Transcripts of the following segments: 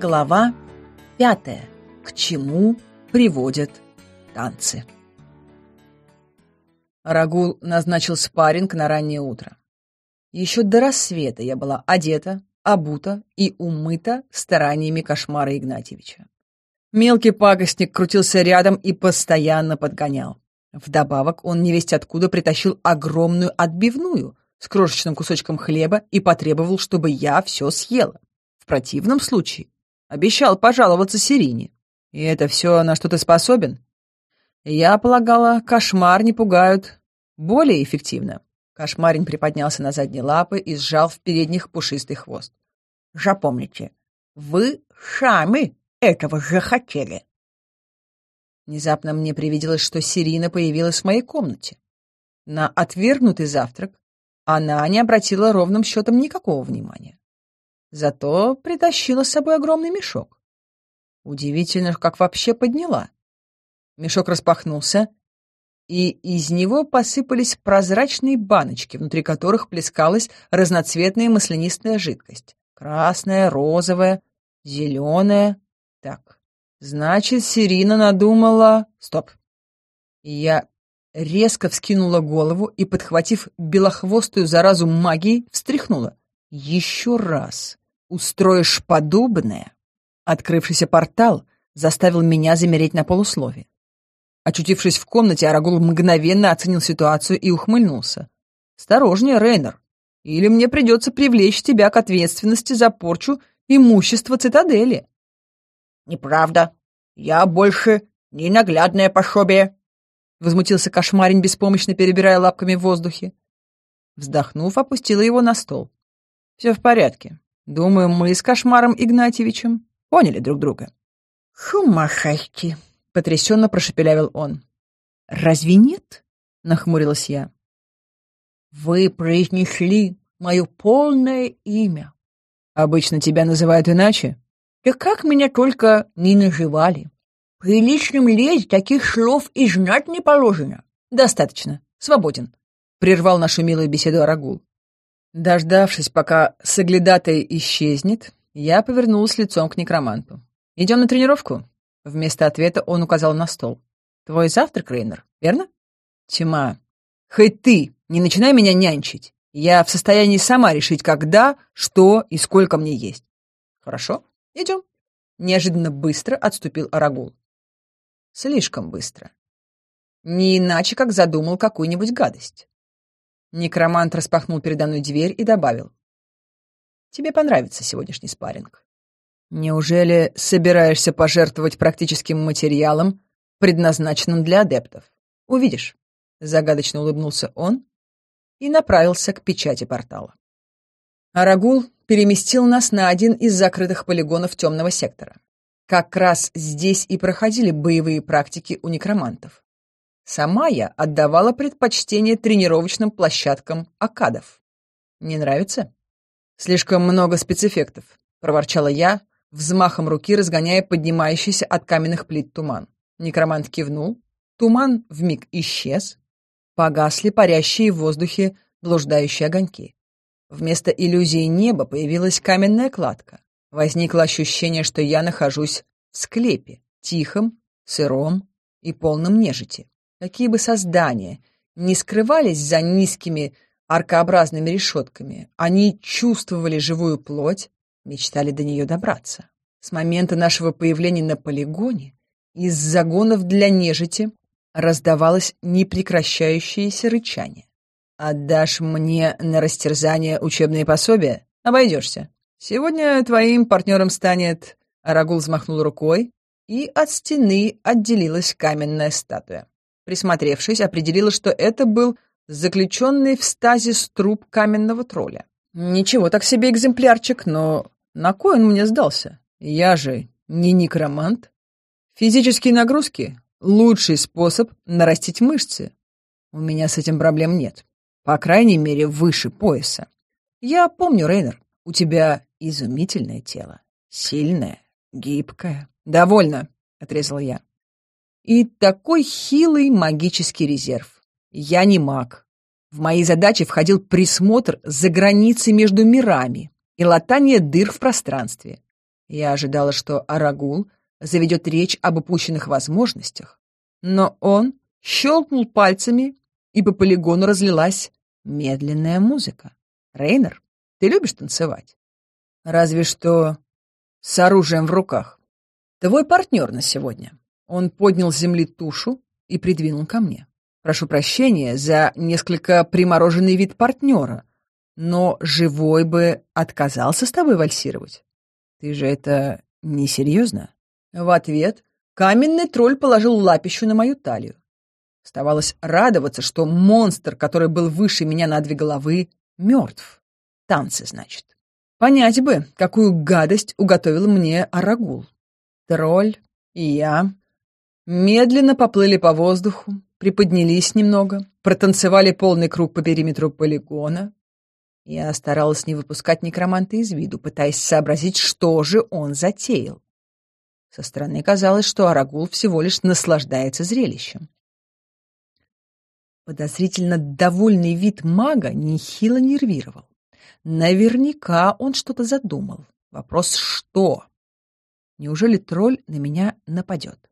Глава пятая. К чему приводят танцы? Рагул назначил спарринг на раннее утро. Еще до рассвета я была одета, обута и умыта стараниями кошмара Игнатьевича. Мелкий пакостник крутился рядом и постоянно подгонял. Вдобавок он невесть откуда притащил огромную отбивную с крошечным кусочком хлеба и потребовал, чтобы я все съела. В противном случае Обещал пожаловаться Сирине. И это все, на что ты способен? Я полагала, кошмар не пугают. Более эффективно. Кошмарин приподнялся на задние лапы и сжал в передних пушистый хвост. Запомните, вы сами этого же хотели. Внезапно мне привиделось, что Сирина появилась в моей комнате. На отвергнутый завтрак она не обратила ровным счетом никакого внимания. Зато притащила с собой огромный мешок. Удивительно, как вообще подняла. Мешок распахнулся, и из него посыпались прозрачные баночки, внутри которых плескалась разноцветная маслянистая жидкость. Красная, розовая, зеленая. Так, значит, Сирина надумала... Стоп. Я резко вскинула голову и, подхватив белохвостую заразу магии, встряхнула. Еще раз устроишь подобное, открывшийся портал заставил меня замереть на полуслове. Очутившись в комнате, Арагул мгновенно оценил ситуацию и ухмыльнулся. «Осторожнее, Рейнер, или мне придется привлечь тебя к ответственности за порчу имущества цитадели». «Неправда. Я больше не наглядное пособие», — возмутился кошмарень, беспомощно перебирая лапками в воздухе. Вздохнув, опустила его на стол. «Все в порядке. Думаю, мы с Кошмаром Игнатьевичем поняли друг друга. «Хумахайки!» — потрясенно прошепелявил он. «Разве нет?» — нахмурилась я. «Вы произнесли мое полное имя». «Обычно тебя называют иначе?» «Да как меня только не называли. Приличным лезть таких слов и знать не положено». «Достаточно. Свободен», — прервал нашу милую беседу Арагул. Дождавшись, пока соглядатай исчезнет, я повернулась лицом к некроманту. «Идем на тренировку?» Вместо ответа он указал на стол. «Твой завтрак, Рейнер, верно?» «Тьма, хоть ты не начинай меня нянчить. Я в состоянии сама решить, когда, что и сколько мне есть». «Хорошо, идем». Неожиданно быстро отступил Арагул. «Слишком быстро. Не иначе, как задумал какую-нибудь гадость». Некромант распахнул передо мной дверь и добавил. «Тебе понравится сегодняшний спарринг. Неужели собираешься пожертвовать практическим материалом, предназначенным для адептов? Увидишь». Загадочно улыбнулся он и направился к печати портала. Арагул переместил нас на один из закрытых полигонов темного сектора. Как раз здесь и проходили боевые практики у некромантов. Сама я отдавала предпочтение тренировочным площадкам акадов. Не нравится? Слишком много спецэффектов, проворчала я, взмахом руки разгоняя поднимающийся от каменных плит туман. Некромант кивнул, туман вмиг исчез, погасли парящие в воздухе блуждающие огоньки. Вместо иллюзии неба появилась каменная кладка. Возникло ощущение, что я нахожусь в склепе, тихом, сыром и полном нежити какие бы создания не скрывались за низкими аркообразными решетками, они чувствовали живую плоть, мечтали до нее добраться. С момента нашего появления на полигоне из загонов для нежити раздавалось непрекращающееся рычание. «Отдашь мне на растерзание учебные пособия? Обойдешься. Сегодня твоим партнером станет...» Арагул взмахнул рукой, и от стены отделилась каменная статуя. Присмотревшись, определила, что это был заключенный в стазис труп каменного тролля. Ничего так себе экземплярчик, но на кой он мне сдался? Я же не некромант. Физические нагрузки — лучший способ нарастить мышцы. У меня с этим проблем нет. По крайней мере, выше пояса. Я помню, Рейнер, у тебя изумительное тело. Сильное, гибкое. «Довольно», — отрезал я. И такой хилый магический резерв. Я не маг. В мои задачи входил присмотр за границей между мирами и латание дыр в пространстве. Я ожидала, что Арагул заведет речь об упущенных возможностях, но он щелкнул пальцами, и по полигону разлилась медленная музыка. «Рейнер, ты любишь танцевать?» «Разве что с оружием в руках. Твой партнер на сегодня». Он поднял с земли тушу и придвинул ко мне. Прошу прощения за несколько примороженный вид партнера, но живой бы отказался с тобой вальсировать. Ты же это несерьезно? В ответ каменный тролль положил лапищу на мою талию. Оставалось радоваться, что монстр, который был выше меня на две головы, мертв. Танцы, значит. Понять бы, какую гадость уготовил мне Арагул. Тролль и я Медленно поплыли по воздуху, приподнялись немного, протанцевали полный круг по периметру полигона. Я старалась не выпускать некроманта из виду, пытаясь сообразить, что же он затеял. Со стороны казалось, что Арагул всего лишь наслаждается зрелищем. Подозрительно довольный вид мага нехило нервировал. Наверняка он что-то задумал. Вопрос «что?». Неужели тролль на меня нападет?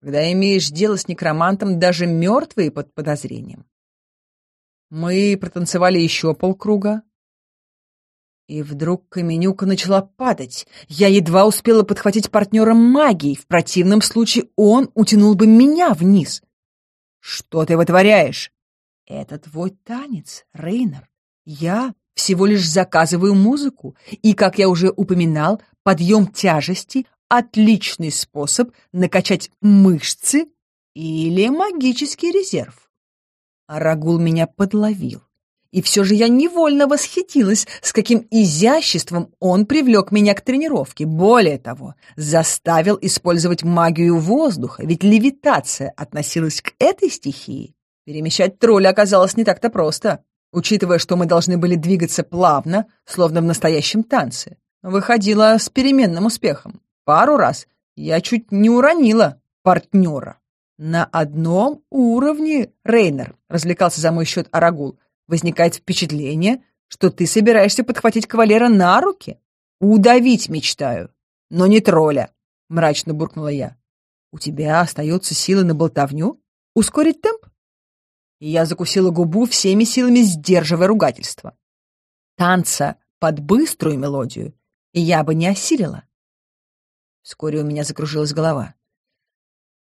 когда имеешь дело с некромантом, даже мертвые под подозрением. Мы протанцевали еще полкруга. И вдруг Каменюка начала падать. Я едва успела подхватить партнера магии, В противном случае он утянул бы меня вниз. Что ты вытворяешь? Это твой танец, Рейнер. Я всего лишь заказываю музыку. И, как я уже упоминал, подъем тяжести отличный способ накачать мышцы или магический резерв. Рагул меня подловил. И все же я невольно восхитилась, с каким изяществом он привлек меня к тренировке. Более того, заставил использовать магию воздуха, ведь левитация относилась к этой стихии. Перемещать тролля оказалось не так-то просто, учитывая, что мы должны были двигаться плавно, словно в настоящем танце. Выходило с переменным успехом. Пару раз я чуть не уронила партнера. На одном уровне, Рейнер, развлекался за мой счет Арагул, возникает впечатление, что ты собираешься подхватить кавалера на руки. Удавить мечтаю, но не тролля, мрачно буркнула я. У тебя остаются силы на болтовню? Ускорить темп? И я закусила губу всеми силами, сдерживая ругательство. Танца под быструю мелодию и я бы не осилила. Вскоре у меня закружилась голова.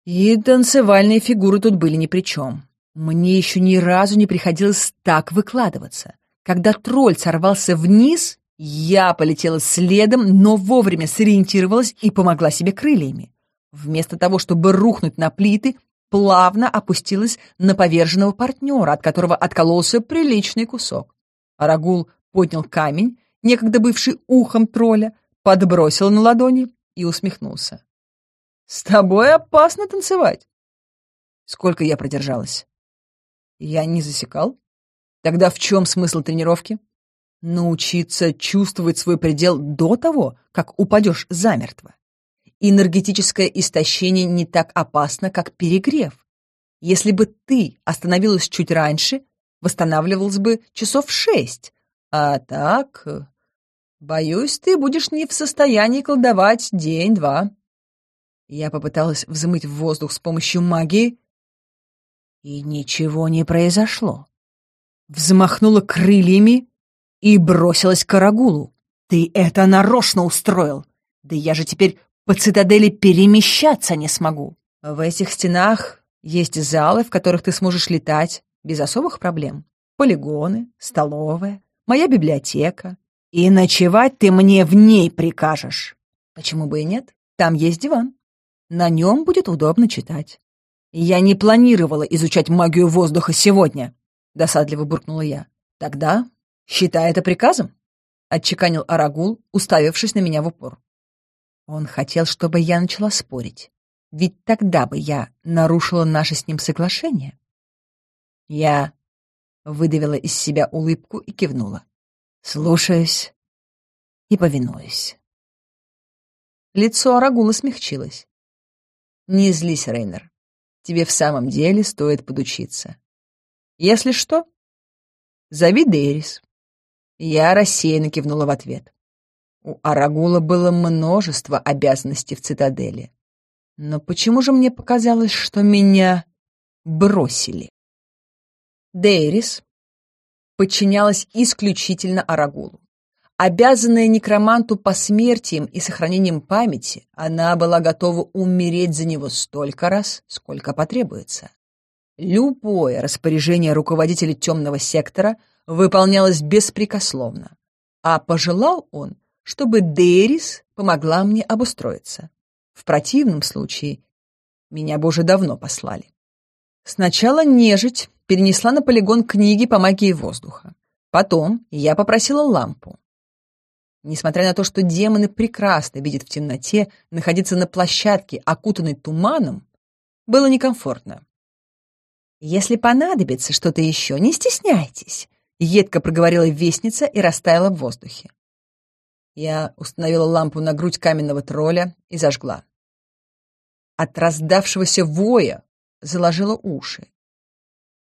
И танцевальные фигуры тут были ни при чем. Мне еще ни разу не приходилось так выкладываться. Когда тролль сорвался вниз, я полетела следом, но вовремя сориентировалась и помогла себе крыльями. Вместо того, чтобы рухнуть на плиты, плавно опустилась на поверженного партнера, от которого откололся приличный кусок. Арагул поднял камень, некогда бывший ухом тролля, подбросил на ладони и усмехнулся. «С тобой опасно танцевать!» «Сколько я продержалась?» «Я не засекал. Тогда в чем смысл тренировки?» «Научиться чувствовать свой предел до того, как упадешь замертво. Энергетическое истощение не так опасно, как перегрев. Если бы ты остановилась чуть раньше, восстанавливалась бы часов шесть, а так э, Боюсь, ты будешь не в состоянии колдовать день-два. Я попыталась взмыть в воздух с помощью магии, и ничего не произошло. Взмахнула крыльями и бросилась к Карагулу. «Ты это нарочно устроил! Да я же теперь по цитадели перемещаться не смогу!» «В этих стенах есть залы, в которых ты сможешь летать без особых проблем. Полигоны, столовая, моя библиотека, и ночевать ты мне в ней прикажешь. Почему бы и нет? Там есть диван. На нем будет удобно читать. Я не планировала изучать магию воздуха сегодня, досадливо буркнула я. Тогда считай это приказом, отчеканил Арагул, уставившись на меня в упор. Он хотел, чтобы я начала спорить. Ведь тогда бы я нарушила наше с ним соглашение. Я выдавила из себя улыбку и кивнула слушаюсь и повинуюсь. Лицо Арагула смягчилось. «Не злись, Рейнер. Тебе в самом деле стоит подучиться. Если что, зови Дейрис». Я рассеянно кивнула в ответ. У Арагула было множество обязанностей в цитадели. Но почему же мне показалось, что меня бросили? Дейрис, подчинялась исключительно Арагулу. Обязанная некроманту по посмертием и сохранением памяти, она была готова умереть за него столько раз, сколько потребуется. Любое распоряжение руководителя темного сектора выполнялось беспрекословно, а пожелал он, чтобы Дерис помогла мне обустроиться. В противном случае меня бы уже давно послали. Сначала нежить перенесла на полигон книги по магии воздуха. Потом я попросила лампу. Несмотря на то, что демоны прекрасно видят в темноте, находиться на площадке, окутанной туманом, было некомфортно. «Если понадобится что-то еще, не стесняйтесь», — едко проговорила вестница и растаяла в воздухе. Я установила лампу на грудь каменного тролля и зажгла. От раздавшегося воя заложила уши.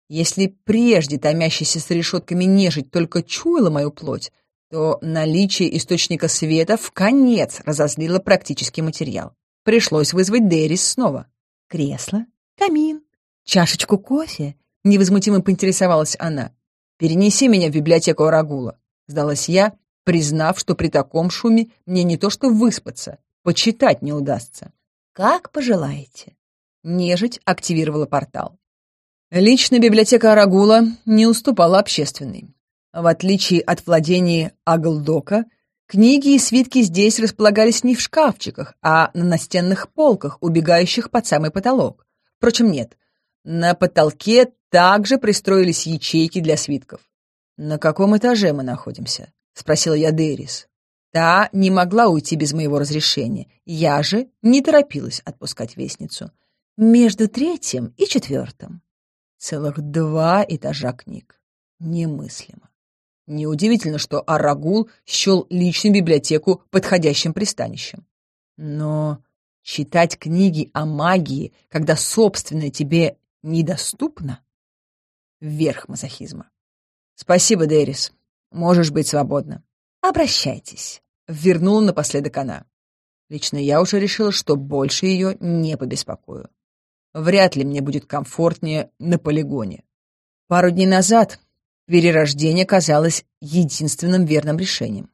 Если прежде томящаяся с решетками нежить только чуяла мою плоть, то наличие источника света в конец разозлило практический материал. Пришлось вызвать Деррис снова. Кресло, камин, чашечку кофе. Невозмутимо поинтересовалась она. «Перенеси меня в библиотеку Арагула», — сдалась я, признав, что при таком шуме мне не то что выспаться, почитать не удастся. «Как пожелаете». Нежить активировала портал. Лично библиотека Арагула не уступала общественной. В отличие от владений Аглдока, книги и свитки здесь располагались не в шкафчиках, а на настенных полках, убегающих под самый потолок. Впрочем, нет. На потолке также пристроились ячейки для свитков. «На каком этаже мы находимся?» — спросила я Дерис. Та не могла уйти без моего разрешения. Я же не торопилась отпускать вестницу. «Между третьим и четвертым». Целых два этажа книг. Немыслимо. Неудивительно, что Арагул счел личную библиотеку подходящим пристанищем. Но читать книги о магии, когда собственное тебе недоступно, верх мазохизма. Спасибо, Дэрис. Можешь быть свободна. Обращайтесь. Вернула напоследок она. Лично я уже решила, что больше ее не побеспокою вряд ли мне будет комфортнее на полигоне. Пару дней назад перерождение казалось единственным верным решением.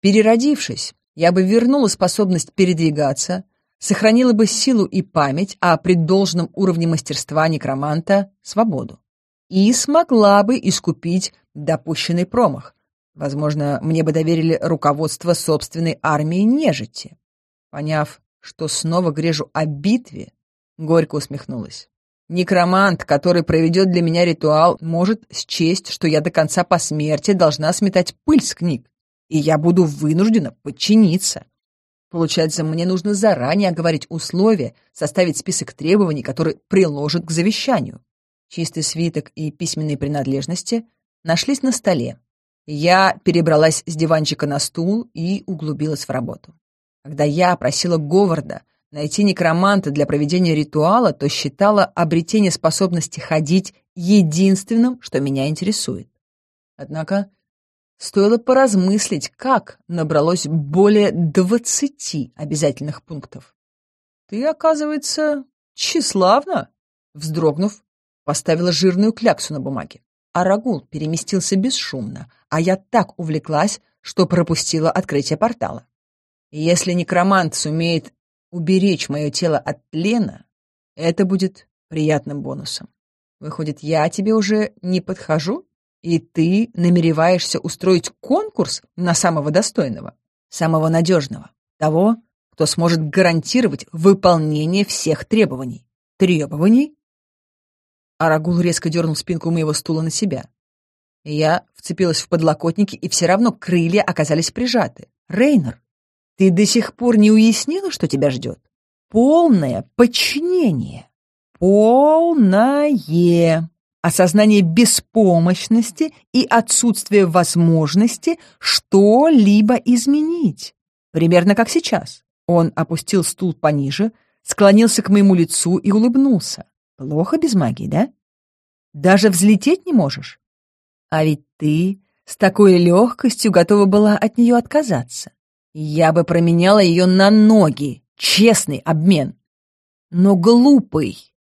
Переродившись, я бы вернула способность передвигаться, сохранила бы силу и память, а при должном уровне мастерства некроманта — свободу. И смогла бы искупить допущенный промах. Возможно, мне бы доверили руководство собственной армии нежити. Поняв, что снова грежу о битве, Горько усмехнулась. Некромант, который проведет для меня ритуал, может счесть, что я до конца посмертия должна сметать пыль с книг, и я буду вынуждена подчиниться. Получается, мне нужно заранее оговорить условия, составить список требований, которые приложат к завещанию. Чистый свиток и письменные принадлежности нашлись на столе. Я перебралась с диванчика на стул и углубилась в работу. Когда я просила Говарда найти некроманта для проведения ритуала, то считала обретение способности ходить единственным, что меня интересует. Однако стоило поразмыслить, как набралось более двадцати обязательных пунктов. «Ты, оказывается, тщеславна!» Вздрогнув, поставила жирную кляксу на бумаге. Арагул переместился бесшумно, а я так увлеклась, что пропустила открытие портала. Если некромант сумеет уберечь мое тело от тлена, это будет приятным бонусом. Выходит, я тебе уже не подхожу, и ты намереваешься устроить конкурс на самого достойного, самого надежного, того, кто сможет гарантировать выполнение всех требований. Требований? Арагул резко дернул спинку моего стула на себя. Я вцепилась в подлокотники, и все равно крылья оказались прижаты. Рейнер, ты до сих пор не уяснила, что тебя ждет? Полное подчинение. Полное. Осознание беспомощности и отсутствие возможности что-либо изменить. Примерно как сейчас. Он опустил стул пониже, склонился к моему лицу и улыбнулся. Плохо без магии, да? Даже взлететь не можешь? А ведь ты с такой легкостью готова была от нее отказаться. Я бы променяла ее на ноги. Честный обмен. Но глупый.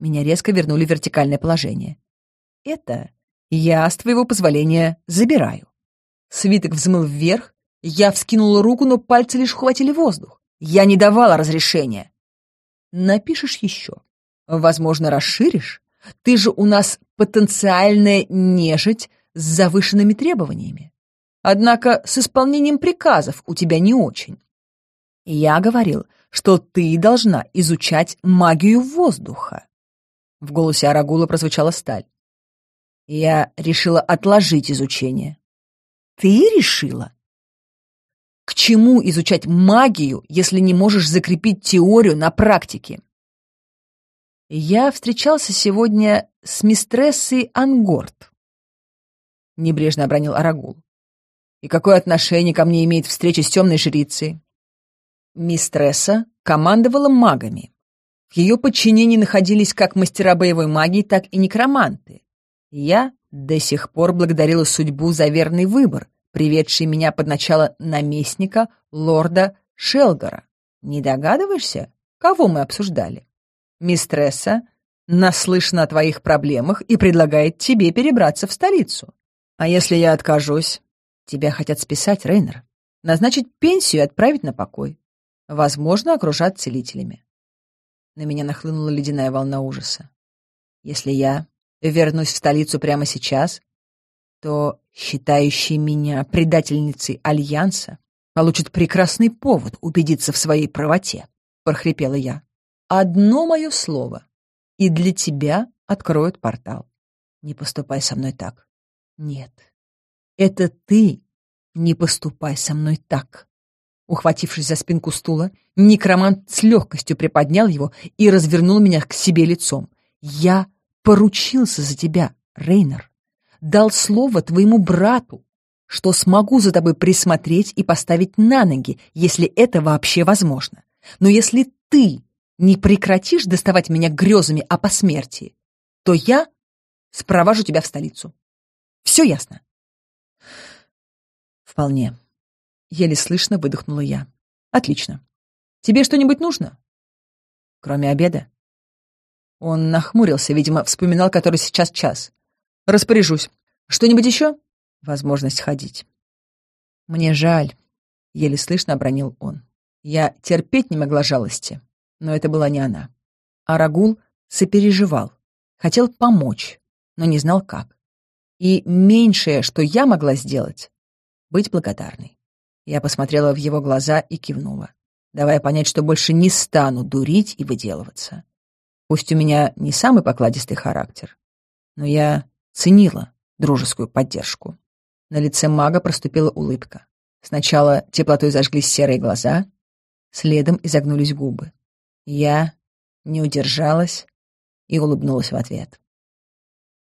Меня резко вернули в вертикальное положение. Это я, с твоего позволения, забираю. Свиток взмыл вверх. Я вскинула руку, но пальцы лишь хватили воздух. Я не давала разрешения. Напишешь еще. Возможно, расширишь. Ты же у нас потенциальная нежить с завышенными требованиями. Однако с исполнением приказов у тебя не очень. Я говорил, что ты должна изучать магию воздуха. В голосе Арагула прозвучала сталь. Я решила отложить изучение. Ты решила? К чему изучать магию, если не можешь закрепить теорию на практике? Я встречался сегодня с мистрессой Ангорт. Небрежно обронил Арагул. И какое отношение ко мне имеет встреча с темной жрицей? Мистресса командовала магами. В ее подчинении находились как мастера боевой магии, так и некроманты. Я до сих пор благодарила судьбу за верный выбор, приведший меня под начало наместника лорда Шелгора. Не догадываешься, кого мы обсуждали? Мистресса наслышана о твоих проблемах и предлагает тебе перебраться в столицу. А если я откажусь? Тебя хотят списать, Рейнер. Назначить пенсию и отправить на покой. Возможно, окружат целителями. На меня нахлынула ледяная волна ужаса. Если я вернусь в столицу прямо сейчас, то считающий меня предательницей Альянса получит прекрасный повод убедиться в своей правоте, — прохрипела я. Одно мое слово, и для тебя откроют портал. Не поступай со мной так. Нет, это ты. Не поступай со мной так. Ухватившись за спинку стула, некромант с легкостью приподнял его и развернул меня к себе лицом. Я поручился за тебя, Рейнер. Дал слово твоему брату, что смогу за тобой присмотреть и поставить на ноги, если это вообще возможно. Но если ты не прекратишь доставать меня грезами о посмертии, то я спровожу тебя в столицу. Все ясно. «Вполне». Еле слышно выдохнула я. «Отлично. Тебе что-нибудь нужно?» «Кроме обеда?» Он нахмурился, видимо, вспоминал, который сейчас час. «Распоряжусь. Что-нибудь еще?» «Возможность ходить». «Мне жаль», — еле слышно обронил он. Я терпеть не могла жалости, но это была не она. А Рагул сопереживал, хотел помочь, но не знал как. И меньшее, что я могла сделать, быть благодарной. Я посмотрела в его глаза и кивнула, давая понять, что больше не стану дурить и выделываться. Пусть у меня не самый покладистый характер, но я ценила дружескую поддержку. На лице мага проступила улыбка. Сначала теплотой зажглись серые глаза, следом изогнулись губы. Я не удержалась и улыбнулась в ответ.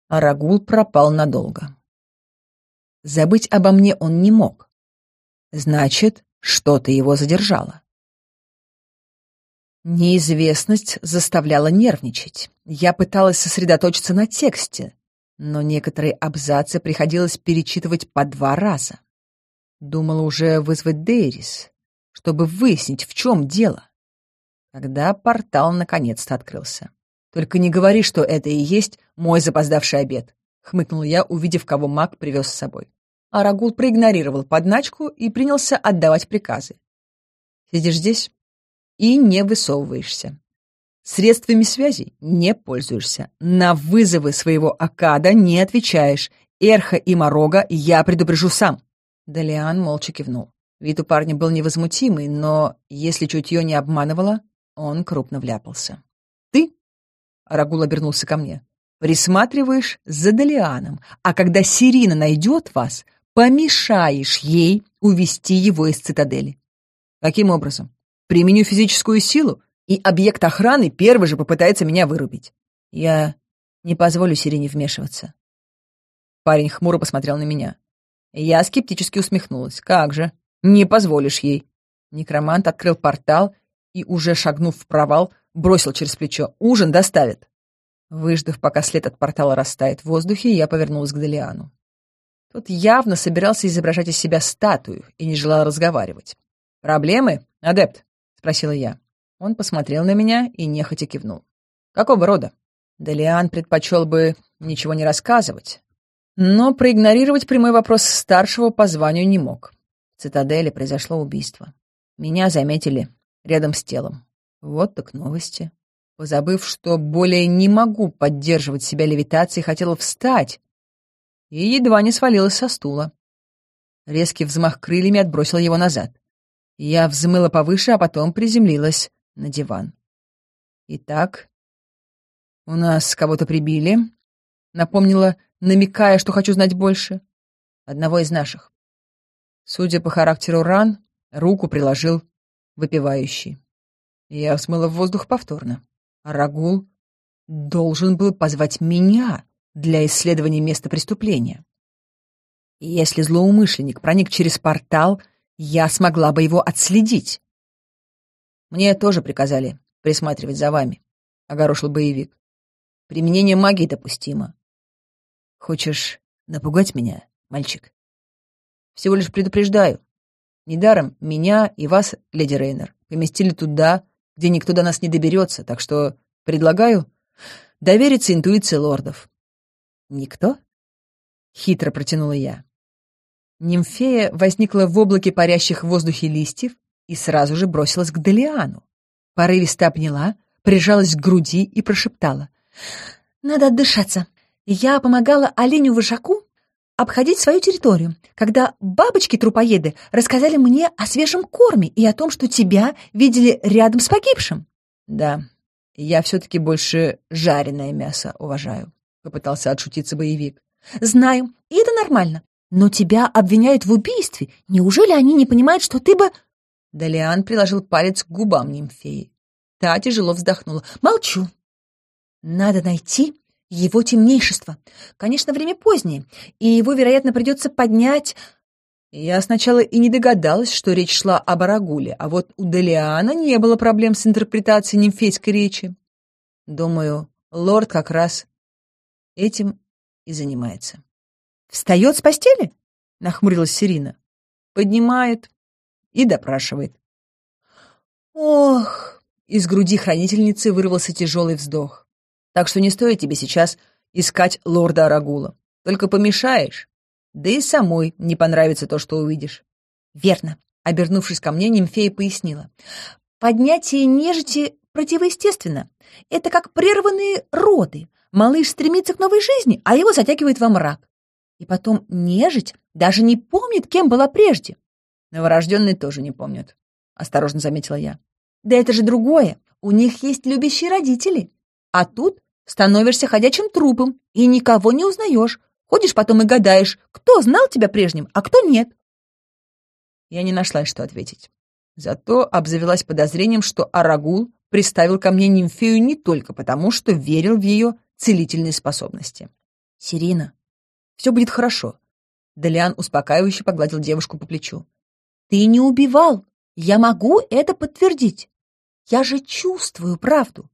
Арагул пропал надолго. Забыть обо мне он не мог. Значит, что-то его задержало. Неизвестность заставляла нервничать. Я пыталась сосредоточиться на тексте, но некоторые абзацы приходилось перечитывать по два раза. Думала уже вызвать Дейрис, чтобы выяснить, в чем дело. Когда портал наконец-то открылся. «Только не говори, что это и есть мой запоздавший обед», — хмыкнул я, увидев, кого маг привез с собой. Арагул проигнорировал подначку и принялся отдавать приказы. «Сидишь здесь и не высовываешься. Средствами связи не пользуешься. На вызовы своего Акада не отвечаешь. Эрха и Морога я предупрежу сам». Далиан молча кивнул. Вид у парня был невозмутимый, но, если чутье не обманывало, он крупно вляпался. «Ты?» — Арагул обернулся ко мне присматриваешь за Далианом, а когда Сирина найдет вас, помешаешь ей увести его из цитадели. Каким образом? Применю физическую силу, и объект охраны первый же попытается меня вырубить. Я не позволю Сирине вмешиваться. Парень хмуро посмотрел на меня. Я скептически усмехнулась. Как же? Не позволишь ей. Некромант открыл портал и, уже шагнув в провал, бросил через плечо. Ужин доставит. Выждав, пока след от портала растает в воздухе, я повернулась к Делиану. Тот явно собирался изображать из себя статую и не желал разговаривать. «Проблемы, адепт?» — спросила я. Он посмотрел на меня и нехотя кивнул. «Какого рода?» Делиан предпочел бы ничего не рассказывать, но проигнорировать прямой вопрос старшего по званию не мог. В цитадели произошло убийство. Меня заметили рядом с телом. Вот так новости. Позабыв, что более не могу поддерживать себя левитацией, хотела встать и едва не свалилась со стула. Резкий взмах крыльями отбросил его назад. Я взмыла повыше, а потом приземлилась на диван. «Итак, у нас кого-то прибили», — напомнила, намекая, что хочу знать больше. «Одного из наших». Судя по характеру ран, руку приложил выпивающий. Я взмыла в воздух повторно. А Рагул должен был позвать меня для исследования места преступления. Если злоумышленник проник через портал, я смогла бы его отследить. Мне тоже приказали присматривать за вами, — огорошил боевик. Применение магии допустимо. Хочешь напугать меня, мальчик? Всего лишь предупреждаю. Недаром меня и вас, леди Рейнер, поместили туда, где никто до нас не доберется, так что предлагаю довериться интуиции лордов». «Никто?» — хитро протянула я. Нимфея возникла в облаке парящих в воздухе листьев и сразу же бросилась к Делиану. Порывисто обняла, прижалась к груди и прошептала. «Надо отдышаться. Я помогала оленю-вожаку обходить свою территорию, когда бабочки-трупоеды рассказали мне о свежем корме и о том, что тебя видели рядом с погибшим. Да, я все-таки больше жареное мясо уважаю, попытался отшутиться боевик. Знаю, и это нормально. Но тебя обвиняют в убийстве. Неужели они не понимают, что ты бы... Далиан приложил палец к губам нимфеи. Та тяжело вздохнула. «Молчу. Надо найти его темнейшество. Конечно, время позднее, и его, вероятно, придется поднять... Я сначала и не догадалась, что речь шла об Арагуле, а вот у Делиана не было проблем с интерпретацией нимфейской речи. Думаю, лорд как раз этим и занимается. «Встает с постели?» — нахмурилась Сирина. «Поднимает и допрашивает». «Ох!» — из груди хранительницы вырвался тяжелый вздох. Так что не стоит тебе сейчас искать лорда Арагула. Только помешаешь. Да и самой не понравится то, что увидишь». «Верно», — обернувшись ко мне, Нимфея пояснила. «Поднятие нежити противоестественно. Это как прерванные роды. Малыш стремится к новой жизни, а его затягивает во мрак. И потом нежить даже не помнит, кем была прежде. Новорожденные тоже не помнят, — осторожно заметила я. Да это же другое. У них есть любящие родители. А тут становишься ходячим трупом и никого не узнаешь. Ходишь потом и гадаешь, кто знал тебя прежним, а кто нет. Я не нашла, что ответить. Зато обзавелась подозрением, что Арагул приставил ко мне нимфею не только потому, что верил в ее целительные способности. «Сирина, все будет хорошо». Делиан успокаивающе погладил девушку по плечу. «Ты не убивал. Я могу это подтвердить. Я же чувствую правду.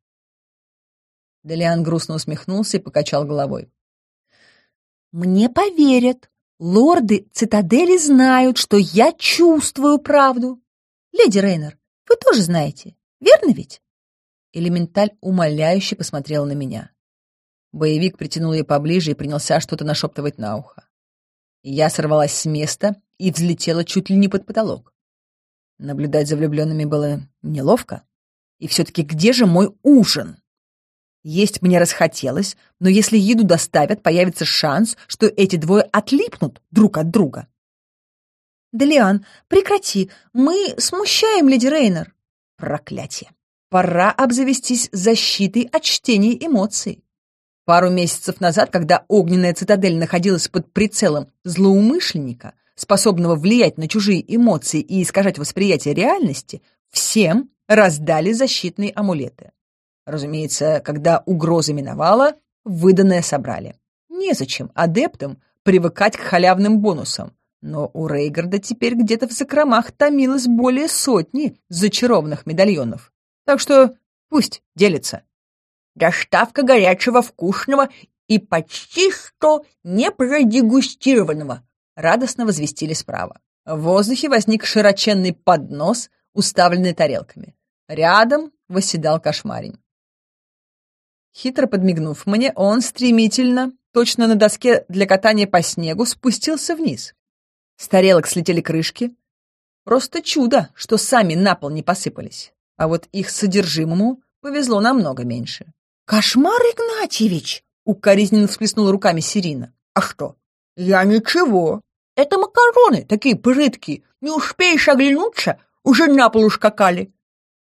Делиан грустно усмехнулся и покачал головой. «Мне поверят. Лорды цитадели знают, что я чувствую правду. Леди Рейнер, вы тоже знаете, верно ведь?» Элементаль умоляюще посмотрел на меня. Боевик притянул ее поближе и принялся что-то нашептывать на ухо. Я сорвалась с места и взлетела чуть ли не под потолок. Наблюдать за влюбленными было неловко. И все-таки где же мой ужин? Есть мне расхотелось, но если еду доставят, появится шанс, что эти двое отлипнут друг от друга. «Делиан, прекрати, мы смущаем леди Рейнер!» «Проклятие! Пора обзавестись защитой от чтений эмоций!» Пару месяцев назад, когда огненная цитадель находилась под прицелом злоумышленника, способного влиять на чужие эмоции и искажать восприятие реальности, всем раздали защитные амулеты. Разумеется, когда угроза миновала, выданное собрали. Незачем адептам привыкать к халявным бонусам. Но у Рейгарда теперь где-то в закромах томилось более сотни зачарованных медальонов. Так что пусть делится. Доставка горячего, вкусного и почти что не продегустированного радостно возвестили справа. В воздухе возник широченный поднос, уставленный тарелками. Рядом восседал кошмарень. Хитро подмигнув мне, он стремительно, точно на доске для катания по снегу, спустился вниз. С тарелок слетели крышки. Просто чудо, что сами на пол не посыпались. А вот их содержимому повезло намного меньше. «Кошмар, Игнатьевич!» — укоризненно всплеснула руками Сирина. «А что?» «Я ничего. Это макароны такие прытки. Не успеешь оглянуться, уже на пол ускакали.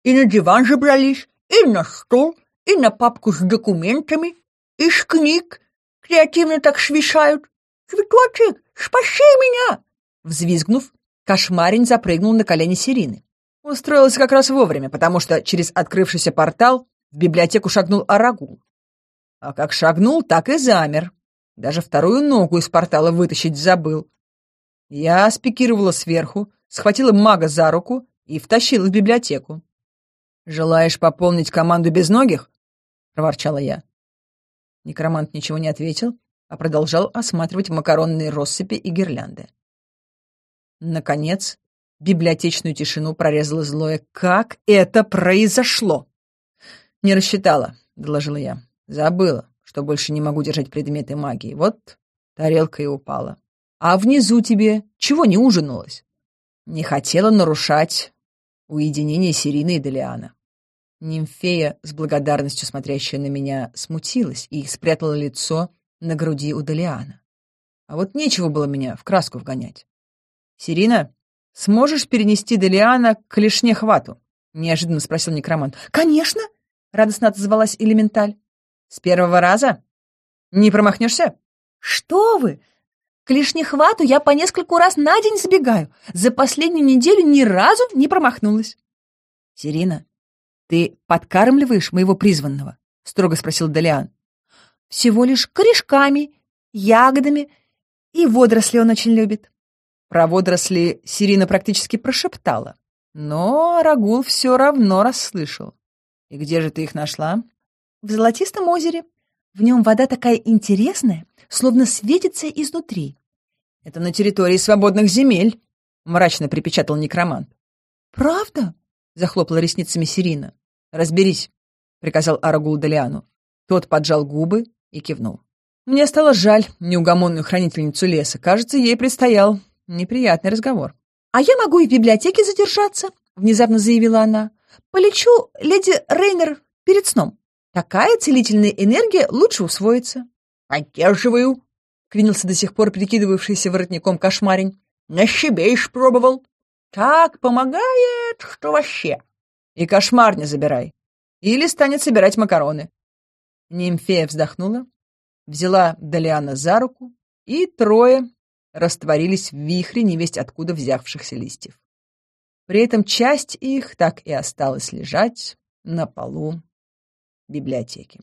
И на диван же брались, и на стол, и на папку с документами, из книг, креативно так швешают. «Цветочек, спаси меня!» Взвизгнув, кошмарень запрыгнул на колени Сирины. Устроилась как раз вовремя, потому что через открывшийся портал в библиотеку шагнул Арагул. А как шагнул, так и замер. Даже вторую ногу из портала вытащить забыл. Я спикировала сверху, схватила мага за руку и втащила в библиотеку. «Желаешь пополнить команду безногих? — проворчала я. Некромант ничего не ответил, а продолжал осматривать макаронные россыпи и гирлянды. Наконец, библиотечную тишину прорезало злое. «Как это произошло?» «Не рассчитала», — доложила я. «Забыла, что больше не могу держать предметы магии. Вот тарелка и упала. А внизу тебе чего не ужиналось?» «Не хотела нарушать уединение Сирины и Делиана». Нимфея, с благодарностью смотрящая на меня, смутилась и спрятала лицо на груди у Далиана. А вот нечего было меня в краску вгонять. «Сирина, сможешь перенести Делиана к лишне хвату?» — неожиданно спросил некромант. «Конечно!» — радостно отозвалась элементаль. «С первого раза? Не промахнешься?» «Что вы! К лишне хвату я по нескольку раз на день сбегаю. За последнюю неделю ни разу не промахнулась». «Сирина, «Ты подкармливаешь моего призванного?» — строго спросил Далиан. «Всего лишь корешками, ягодами и водоросли он очень любит». Про водоросли Сирина практически прошептала, но Рагул все равно расслышал. «И где же ты их нашла?» «В Золотистом озере. В нем вода такая интересная, словно светится изнутри». «Это на территории свободных земель», — мрачно припечатал некромант. «Правда?» — захлопала ресницами Сирина. «Разберись», — приказал Арагул Далиану. Тот поджал губы и кивнул. Мне стало жаль неугомонную хранительницу леса. Кажется, ей предстоял неприятный разговор. «А я могу и в библиотеке задержаться», — внезапно заявила она. «Полечу, леди Рейнер, перед сном. Такая целительная энергия лучше усвоится». «Поддерживаю», — квинился до сих пор прикидывавшийся воротником кошмарень. «На щебе пробовал. Так помогает, что вообще. И кошмар не забирай. Или станет собирать макароны. Нимфея вздохнула, взяла Далиана за руку, и трое растворились в вихре невесть откуда взявшихся листьев. При этом часть их так и осталась лежать на полу библиотеки.